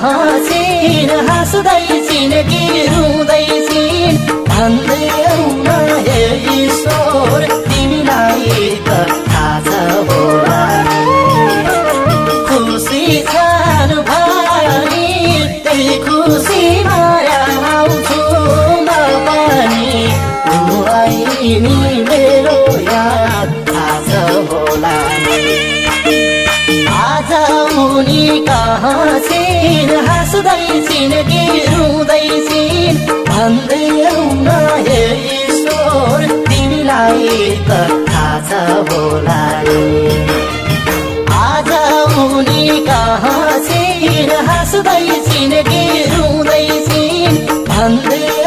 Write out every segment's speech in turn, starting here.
कहाँ छिन् हाँस्दै छिन् कि रुँदै छिन् भन्दै आउन हे ईश्वर तिमीलाई त थाहा छ होला खुसी छन् भने त्यही खुसी माया आउँछु म पनि नि मेरो याद थाहा छ होला आज उनी कहाँ छिन् हाँस्दै छिन् कि रुँदै छिन् भन्दै आउन हे ईश्वर तिमीलाई त थाहा छ होला आज उनी कहाँ छिन् हाँस्दै छिन् कि रुँदै छिन् भन्दै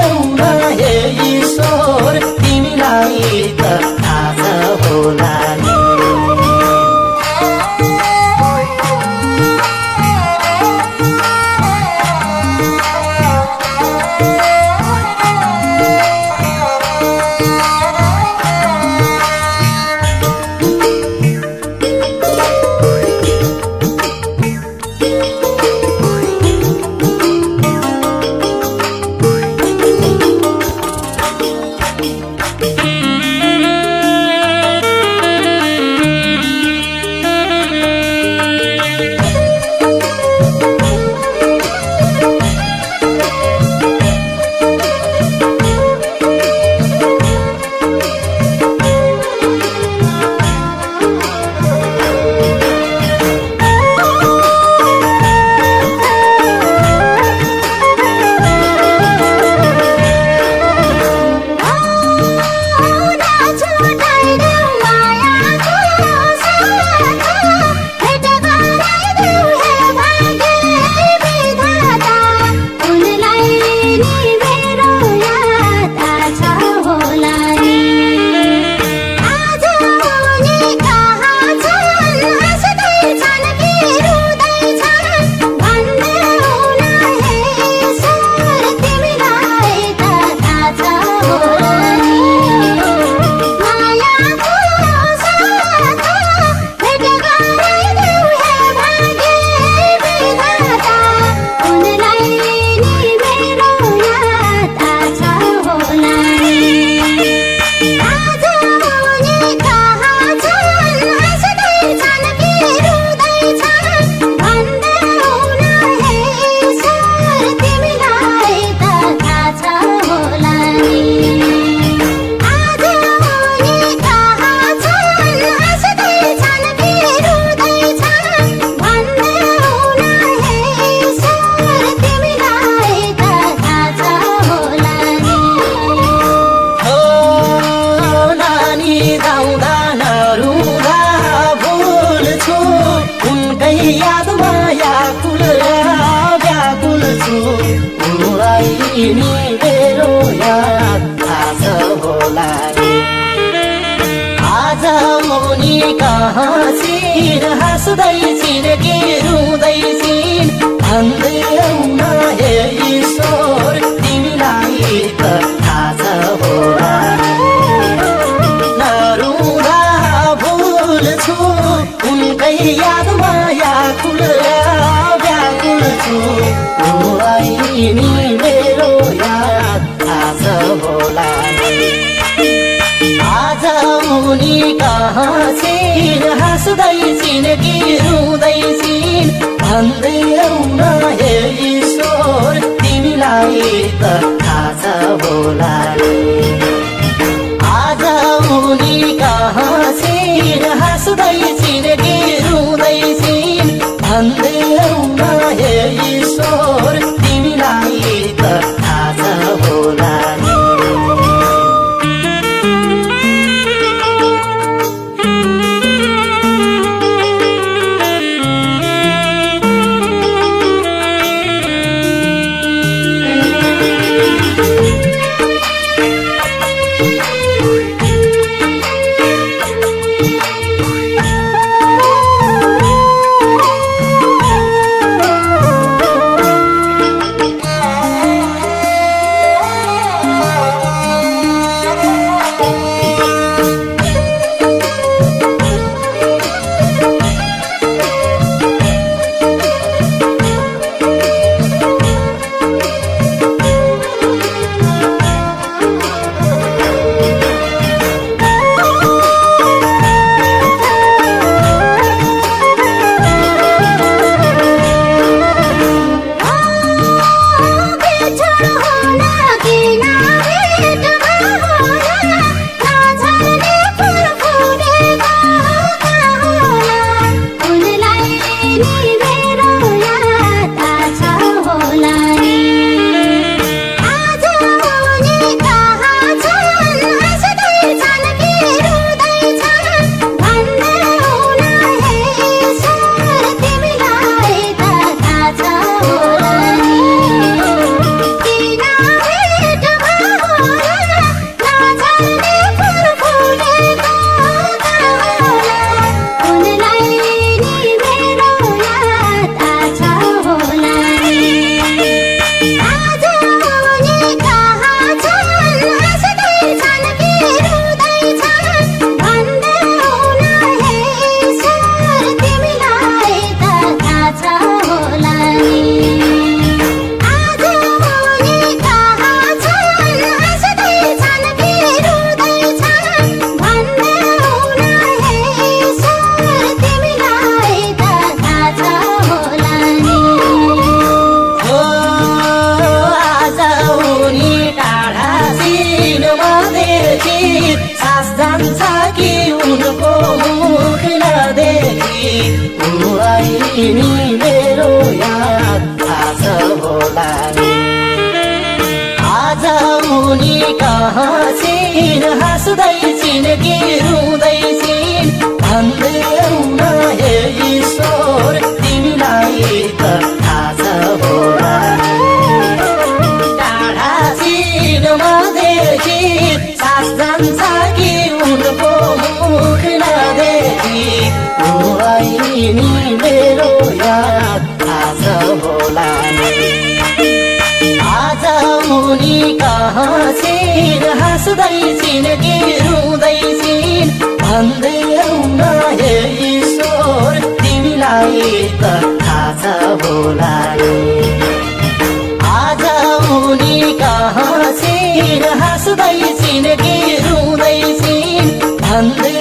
थाहा छ होला आज मुनि कहाँ छिन् हाँस्दै छिन् कि रुँदै छिन्। भन्दै ईश्वर तिमीलाई होला आज मुनि कहाँ मेरो आज मुनि कहाँ छिन् हाँस्दै छिन् कि रुँदै छिन् भन्दै हे ईश्वर तिमीलाई छिन् हाँस्दै छिन् कि रुँदै छिन् भन्दै हे ईश्वर तिमीलाई त थाहा छ होला आज मुनि कहाँ छिन् हाँस्दै छिन् कि रुँदै छिन् भन्दै